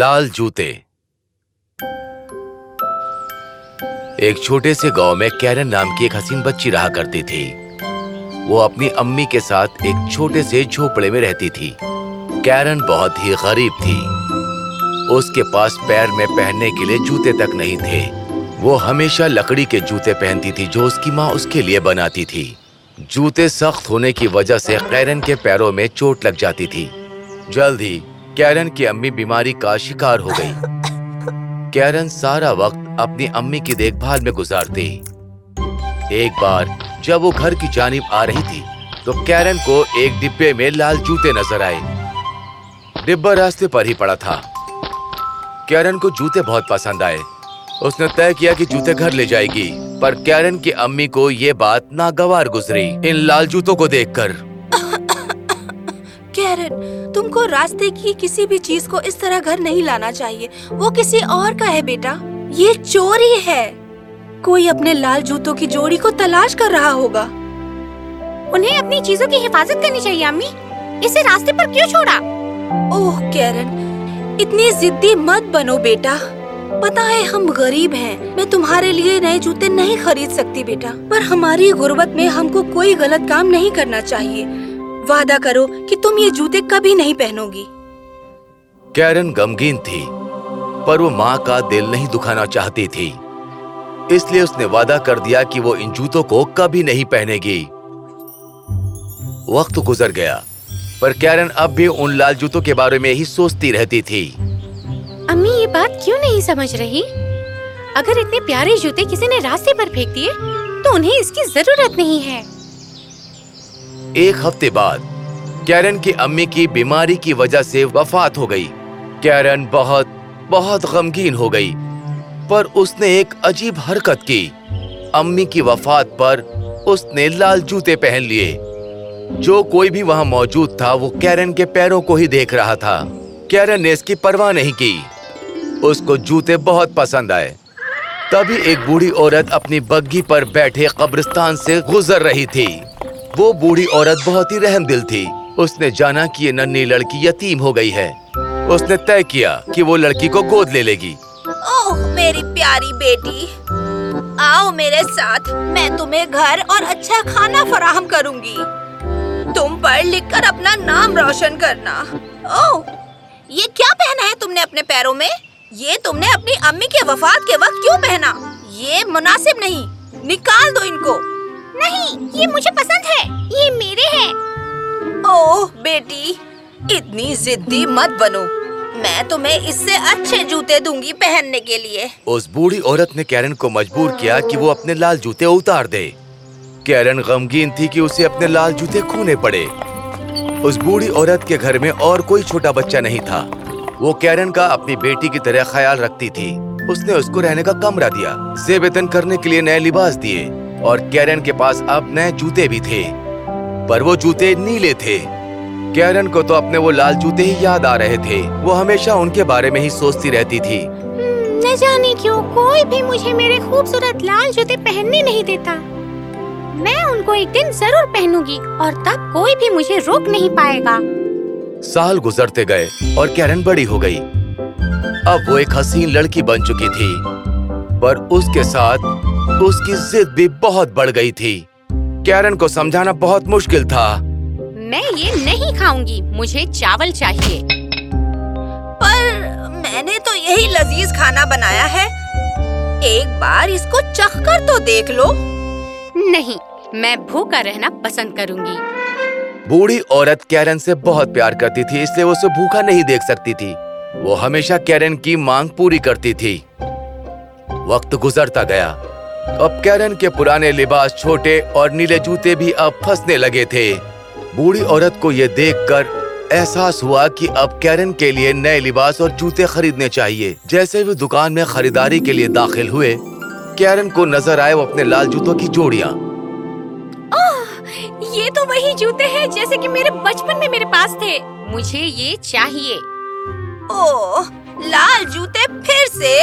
لال جوتے۔ ایک چھوٹے سے گاؤں میں کیرن نام کی ایک حسین بچی رہا کرتی تھی۔ وہ اپنی امی کے ساتھ ایک چھوٹے سے جھوپڑے میں رہتی تھی۔ کیرن بہت ہی غریب تھی۔ اس کے پاس پیر میں پہننے کے لیے جوتے تک نہیں تھے۔ وہ ہمیشہ لکڑی کے جوتے پہنتی تھی جو اس کی ماں اس کے لیے بناتی تھی۔ جوتے سخت ہونے کی وجہ سے کیرن کے پیروں میں چوٹ لگ جاتی تھی۔ جلد ہی کیرن کی امی بیماری کا شکار ہو گئی۔ کیرن سارا وقت اپنی امی کی دیکھ بھال میں گزارتی ایک بار جب وہ گھر کی جانب آ رہی تھی، تو کیرن کو ایک ڈبے میں لال جوتے نظر آئے۔ ڈبا راستے پر ہی پڑا تھا۔ کیرن کو جوتے بہت پسند آئے۔ اس نے طے کیا کہ جوتے گھر لے جائے گی۔ پر کیرن کی امی کو یہ بات ناگوار گزری۔ ان لال جوتوں کو دیکھ کر۔ کیرن تم کو راستے کی کسی بھی چیز کو اس طرح گھر نہیں لانا چاہیے۔ وہ کسی اور کا ہے بیٹا۔ یہ چوری ہے۔ کوئی اپنے لال جوتوں کی جوڑی کو تلاش کر رہا ہوگا۔ انہیں اپنی چیزوں کی حفاظت کرنی چاہیے امی۔ اسے راستے پر کیوں چھوڑا؟ اوہ کیرن اتنی ضدی مت بنو بیٹا۔ پتا ہے ہم غریب ہیں۔ میں تمہارے لیے نئے جوتے نہیں خرید سکتی بیٹا۔ پر ہماری غربت میں ہم کو کوئی غلط کام نہیں کرنا چاہیے۔ وعدہ کرو کہ تم یہ جوتے کبھی نہیں پہنو گی۔ کیرن گمگین تھی پر وہ ماں کا دل نہیں دکھانا چاہتی تھی۔ اس لیے اس نے وعدہ کر دیا کہ وہ ان جوتوں کو کبھی نہیں پہنے گی۔ وقت گزر گیا پر کیرن اب بھی ان لال جوتوں کے بارے میں ہی سوچتی رہتی تھی۔ امی یہ بات کیوں نہیں سمجھ رہی؟ اگر اتنے پیارے جوتے کسی نے راستے پر پھینک دیے تو انہیں اس کی ضرورت نہیں ہے۔ ایک ہفتے بعد، کیرن کی امی کی بیماری کی وجہ سے وفات ہو گئی۔ کیرن بہت بہت غمگین ہو گئی، پر اس نے ایک عجیب حرکت کی۔ امی کی وفات پر اس نے لال جوتے پہن لیے۔ جو کوئی بھی وہاں موجود تھا، وہ کیرن کے پیروں کو ہی دیکھ رہا تھا۔ کیرن نے اس کی پرواہ نہیں کی۔ اس کو جوتے بہت پسند آئے۔ تبھی ایک بوڑھی عورت اپنی بگھی پر بیٹھے قبرستان سے گزر رہی تھی۔ وہ بوڑھی عورت بہت ہی رحم دل تھی۔ اس نے جانا کہ یہ ننی لڑکی یتیم ہو گئی ہے۔ اس نے طے کیا کہ وہ لڑکی کو گود لے لے گی۔ اوہ، میری پیاری بیٹی۔ آؤ میرے ساتھ، میں تمہیں گھر اور اچھا کھانا فراہم کروں گی۔ تم پڑھ لکھ کر اپنا نام روشن کرنا۔ اوہ، یہ کیا پہنا ہے تم نے اپنے پیروں میں؟ یہ تم نے اپنی امی کے وفات کے وقت کیوں پہنا؟ یہ مناسب نہیں۔ نکال دو ان کو۔ نہیں یہ مجھے پسند ہے۔ یہ میرے ہیں۔ اوہ بیٹی اتنی زدی مت بنو۔ میں تمہیں اس سے اچھے جوتے دوں گی پہننے کے لیے۔ اس بوڑھی عورت نے کیرن کو مجبور کیا کہ وہ اپنے لال جوتے اتار دے۔ کیرن غمگین تھی کہ اسے اپنے لال جوتے کھونے پڑے۔ اس بوڑھی عورت کے گھر میں اور کوئی چھوٹا بچہ نہیں تھا۔ وہ کیرن کا اپنی بیٹی کی طرح خیال رکھتی تھی۔ اس نے اس کو رہنے کا کمرہ دیا زیبتن کرنے کے لیے نئے لباس دیے۔ اور کیرن کے پاس اب نئے جوتے بھی تھے۔ پر وہ جوتے نیلے تھے۔ کیرن کو تو اپنے وہ لال جوتے ہی یاد آ رہے تھے۔ وہ ہمیشہ ان کے بارے میں ہی سوچتی رہتی تھی۔ نہ جانے کیوں کوئی بھی مجھے میرے خوبصورت لال جوتے پہننے نہیں دیتا۔ میں ان کو ایک دن ضرور پہنوں گی اور تب کوئی بھی مجھے روک نہیں پائے گا۔ سال گزرتے گئے اور کیرن بڑی ہو گئی۔ اب وہ ایک حسین لڑکی بن چکی تھی۔ پر اس کے ساتھ اس کی ضد بھی بہت بڑھ گئی تھی۔ کیرن کو سمجھانا بہت مشکل تھا۔ میں یہ نہیں کھاؤں گی مجھے چاول چاہیے۔ پر میں نے تو یہی لذیذ کھانا بنایا ہے۔ ایک بار اس کو چکھ کر تو دیکھ لو۔ نہیں میں بھوکا رہنا پسند کروں گی۔ بوڑھی عورت کیرن سے بہت پیار کرتی تھی اس لیے وہ اسے بھوکا نہیں دیکھ سکتی تھی۔ وہ ہمیشہ کیرن کی مانگ پوری کرتی تھی۔ وقت گزرتا گیا۔ اب کیرن کے پرانے لباس چھوٹے اور نیلے جوتے بھی اب پھنسنے لگے تھے۔ بوڑھی عورت کو یہ دیکھ کر احساس ہوا کہ اب کیرن کے لیے نئے لباس اور جوتے خریدنے چاہیے۔ جیسے وہ دکان میں خریداری کے لیے داخل ہوئے، کیرن کو نظر آئے وہ اپنے لال جوتوں کی جوڑیاں۔ یہ تو وہی جوتے ہیں جیسے کہ میرے بچپن میں میرے پاس تھے۔ مجھے یہ چاہیے۔ او لال جوتے پھر سے؟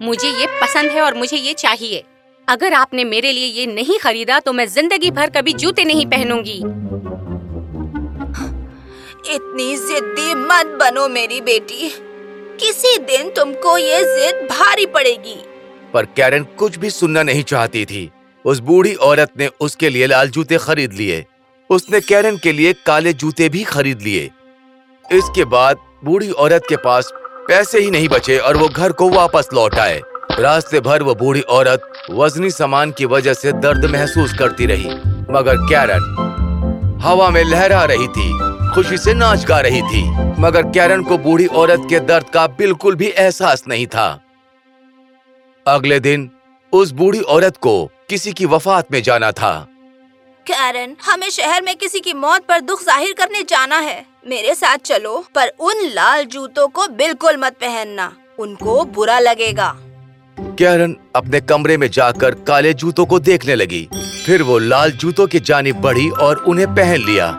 مجھے یہ پسند ہے اور مجھے یہ چاہیے۔ اگر آپ نے میرے لیے یہ نہیں خریدا تو میں زندگی بھر کبھی جوتے نہیں پہنوں گی۔ اتنی ضدی مت بنو میری بیٹی۔ کسی دن تم کو یہ ضد بھاری پڑے گی۔ پر کیرن کچھ بھی سننا نہیں چاہتی تھی۔ اس بوڑھی عورت نے اس کے لیے لال جوتے خرید لیے۔ اس نے کیرن کے لیے کالے جوتے بھی خرید لیے۔ اس کے بعد بوڑھی عورت کے پاس پیسے ہی نہیں بچے اور وہ گھر کو واپس لوٹ آئے۔ راستے بھر وہ بوڑھی عورت وزنی سامان کی وجہ سے درد محسوس کرتی رہی، مگر کیرن ہوا میں لہرا رہی تھی، خوشی سے ناچ گا رہی تھی۔ مگر کیرن کو بوڑھی عورت کے درد کا بالکل بھی احساس نہیں تھا۔ اگلے دن اس بوڑھی عورت کو کسی کی وفات میں جانا تھا۔ کیرن ہمیں شہر میں کسی کی موت پر دکھ ظاہر کرنے جانا ہے۔ میرے ساتھ چلو، پر ان لال جوتوں کو بالکل مت پہننا۔ ان کو برا لگے گا۔ کیرن اپنے کمرے میں جا کر کالے جوتوں کو دیکھنے لگی۔ پھر وہ لال جوتوں کی جانب بڑھی اور انہیں پہن لیا۔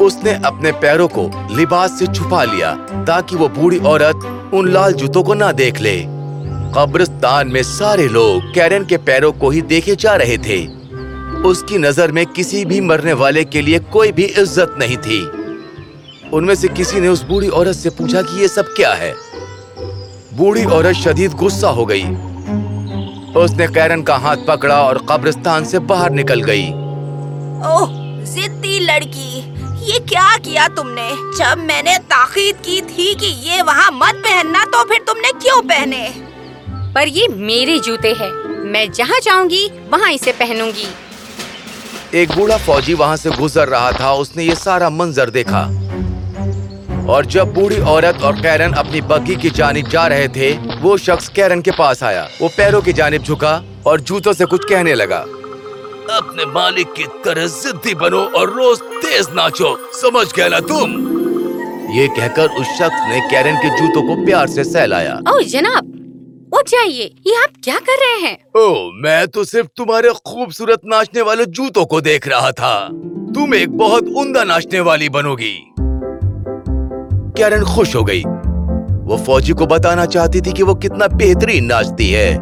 اس نے اپنے پیروں کو لباس سے چھپا لیا تاکہ وہ بوڑھی عورت ان لال جوتوں کو نہ دیکھ لے۔ قبرستان میں سارے لوگ کیرن کے پیروں کو ہی دیکھے جا رہے تھے۔ اس کی نظر میں کسی بھی مرنے والے کے لیے کوئی بھی عزت نہیں تھی۔ ان میں سے کسی نے اس بوڑھی عورت سے پوچھا کہ یہ سب کیا ہے۔ بوڑھی عورت شدید غصہ ہو گئی۔ اس نے کیرن کا ہاتھ پکڑا اور قبرستان سے باہر نکل گئی۔ اوہ ضدی لڑکی یہ کیا کیا تم نے؟ جب میں نے تاخیر کی تھی کہ یہ وہاں مت پہننا تو پھر تم نے کیوں پہنے؟ پر یہ میرے جوتے ہیں۔ میں جہاں چاہوں گی وہاں اسے پہنوں گی۔ ایک بوڑھا فوجی وہاں سے گزر رہا تھا اس نے یہ سارا منظر دیکھا۔ اور جب بوڑھی عورت اور کیرن اپنی بگی کی جانب جا رہے تھے وہ شخص کیرن کے پاس آیا۔ وہ پیروں کی جانب جھکا اور جوتوں سے کچھ کہنے لگا۔ اپنے مالک کی طرح ضدی بنو اور روز تیز ناچو۔ سمجھ گیا نا تم؟ یہ کہہ کر اس شخص نے کیرن کے جوتوں کو پیار سے سہلایا۔ او جناب اٹھ جائیے۔ یہ آپ کیا کر رہے ہیں؟ او میں تو صرف تمہارے خوبصورت ناچنے والے جوتوں کو دیکھ رہا تھا۔ تم ایک بہت عمدہ ناچنے والی بنو گی کیرن خوش ہو گئی۔ وہ فوجی کو بتانا چاہتی تھی کہ وہ کتنا بہترین ناچتی ہے۔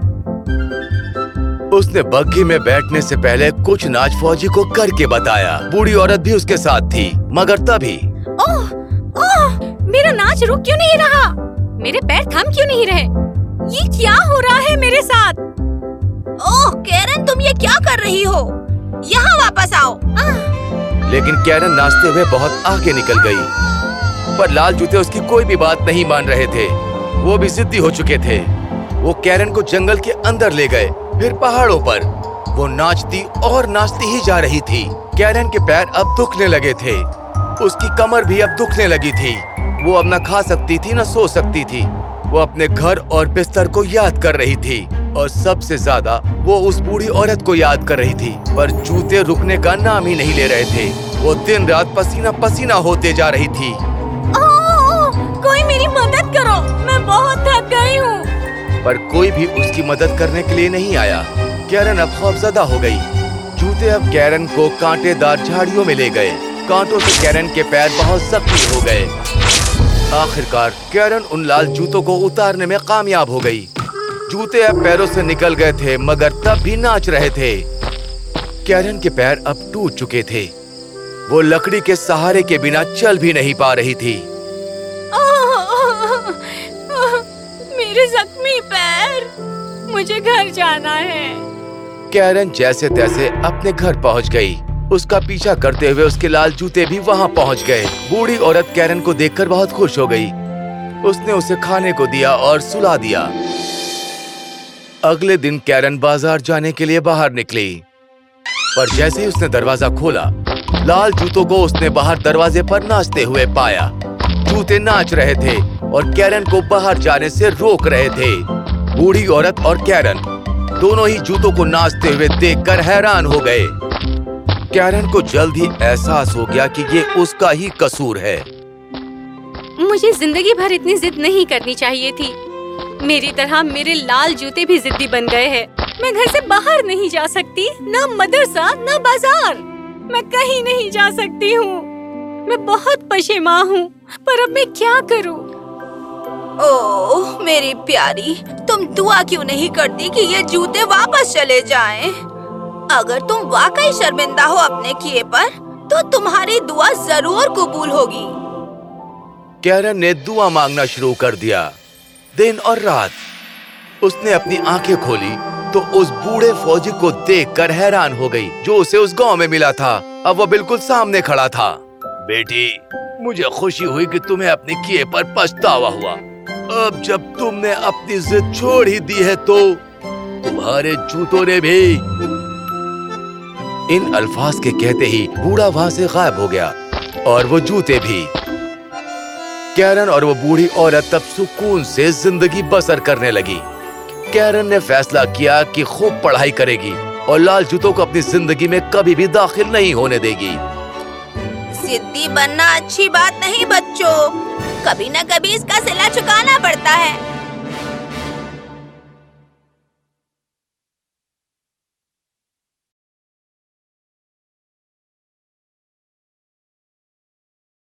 اس نے بگی میں بیٹھنے سے پہلے کچھ ناچ فوجی کو کر کے بتایا۔ بوڑھی عورت بھی اس کے ساتھ تھی مگر تبھی۔ اوہ اوہ میرا ناچ رک کیوں نہیں رہا؟ میرے پیر تھم کیوں نہیں رہے؟ یہ کیا ہو رہا ہے میرے ساتھ؟ اوہ، کیرن، تم یہ کیا کر رہی ہو؟ یہاں واپس آؤ۔ لیکن کیرن ناچتے ہوئے بہت آگے نکل گئی۔ پر لال جوتے اس کی کوئی بھی بات نہیں مان رہے تھے۔ وہ بھی ضدی ہو چکے تھے۔ وہ کیرن کو جنگل کے اندر لے گئے، پھر پہاڑوں پر۔ وہ ناچتی اور ناچتی ہی جا رہی تھی۔ کیرن کے پیر اب دکھنے لگے تھے۔ اس کی کمر بھی اب دکھنے لگی تھی۔ وہ اب نہ کھا سکتی تھی، نہ سو سکتی تھی۔ وہ اپنے گھر اور بستر کو یاد کر رہی تھی اور سب سے زیادہ وہ اس بوڑھی عورت کو یاد کر رہی تھی پر جوتے رکنے کا نام ہی نہیں لے رہے تھے۔ وہ دن رات پسینہ پسینہ ہوتے جا رہی تھی۔ کوئی میری مدد کرو۔ میں بہت تھک گئی ہوں۔ پر کوئی بھی اس کی مدد کرنے کے لیے نہیں آیا۔ کیرن اب خوف زدہ ہو گئی۔ جوتے اب کیرن کو کانٹے دار جھاڑیوں میں لے گئے۔ کانٹوں سے کیرن کے پیر بہت زخمی ہو گئے۔ آخر کار کیرن ان لال جوتوں کو اتارنے میں کامیاب ہو گئی۔ جوتے اب پیروں سے نکل گئے تھے مگر تب بھی ناچ رہے تھے۔ کیرن کے پیر اب ٹوٹ چکے تھے۔ وہ لکڑی کے سہارے کے بنا چل بھی نہیں پا رہی تھی۔ میرے زخمی پیر مجھے گھر جانا ہے۔ کیرن جیسے تیسے اپنے گھر پہنچ گئی۔ اس کا پیچھا کرتے ہوئے اس کے لال جوتے بھی وہاں پہنچ گئے۔ بوڑھی عورت کیرن کو دیکھ کر بہت خوش ہو گئی۔ اس نے اسے کھانے کو دیا اور سلا دیا۔ اگلے دن کیرن بازار جانے کے لیے باہر نکلی۔ پر جیسے ہی اس نے دروازہ کھولا، لال جوتوں کو اس نے باہر دروازے پر ناچتے ہوئے پایا۔ جوتے ناچ رہے تھے اور کیرن کو باہر جانے سے روک رہے تھے۔ بوڑھی عورت اور کیرن دونوں ہی جوتوں کو ناچتے ہوئے دیکھ کر حیران ہو گئے۔ کیرن کو جلد ہی احساس ہو گیا کہ یہ اس کا ہی قصور ہے۔ مجھے زندگی بھر اتنی ضد نہیں کرنی چاہیے تھی۔ میری طرح میرے لال جوتے بھی ضدی بن گئے ہیں۔ میں گھر سے باہر نہیں جا سکتی نہ مدرسہ نہ بازار۔ میں کہیں نہیں جا سکتی ہوں۔ میں بہت پشیماں ہوں پر اب میں کیا کروں؟ اوہ میری پیاری تم دعا کیوں نہیں کرتی کہ یہ جوتے واپس چلے جائیں؟ اگر تم واقعی شرمندہ ہو اپنے کیے پر، تو تمہاری دعا ضرور قبول ہوگی۔ کیرن نے دعا مانگنا شروع کر دیا۔ دن اور رات، اس نے اپنی آنکھیں کھولی تو اس بوڑھے فوجی کو دیکھ کر حیران ہو گئی، جو اسے اس گاؤں میں ملا تھا۔ اب وہ بالکل سامنے کھڑا تھا۔ بیٹی، مجھے خوشی ہوئی کہ تمہیں اپنے کیے پر پچھتاوا ہوا۔ اب جب تم نے اپنی ضد چھوڑ ہی دی ہے تو تمہارے جوتوں نے بھی ان الفاظ کے کہتے ہی بوڑھا وہاں سے غائب ہو گیا اور وہ جوتے بھی۔ کیرن اور وہ بوڑھی عورت تب سکون سے زندگی بسر کرنے لگی۔ کیرن نے فیصلہ کیا کہ خوب پڑھائی کرے گی اور لال جوتوں کو اپنی زندگی میں کبھی بھی داخل نہیں ہونے دے گی۔ ضدی بننا اچھی بات نہیں بچوں۔ کبھی نہ کبھی اس کا سلا چکانا پڑتا ہے۔